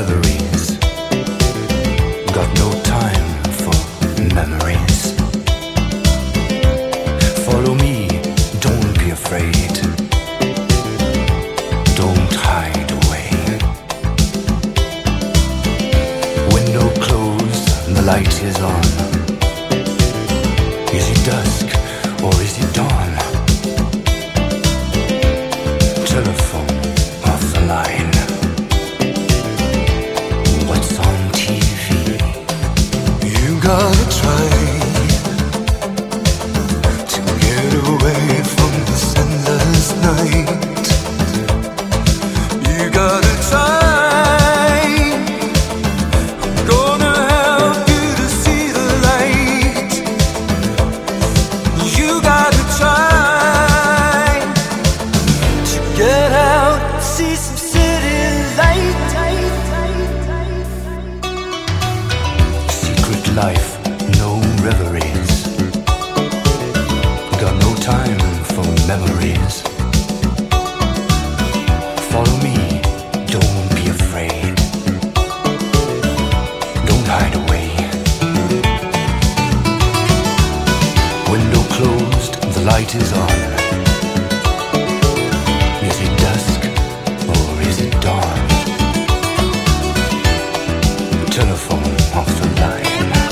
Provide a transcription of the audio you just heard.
deliveries. Got no time for memories. Follow me, don't be afraid. Don't hide away. Window closed, the light is on. Is it dusk? Gotta try life, no reveries. Got no time for memories. Follow me, don't be afraid. Don't hide away. Window closed, the light is on. Is it dusk or is it dawn? Telephone off the line.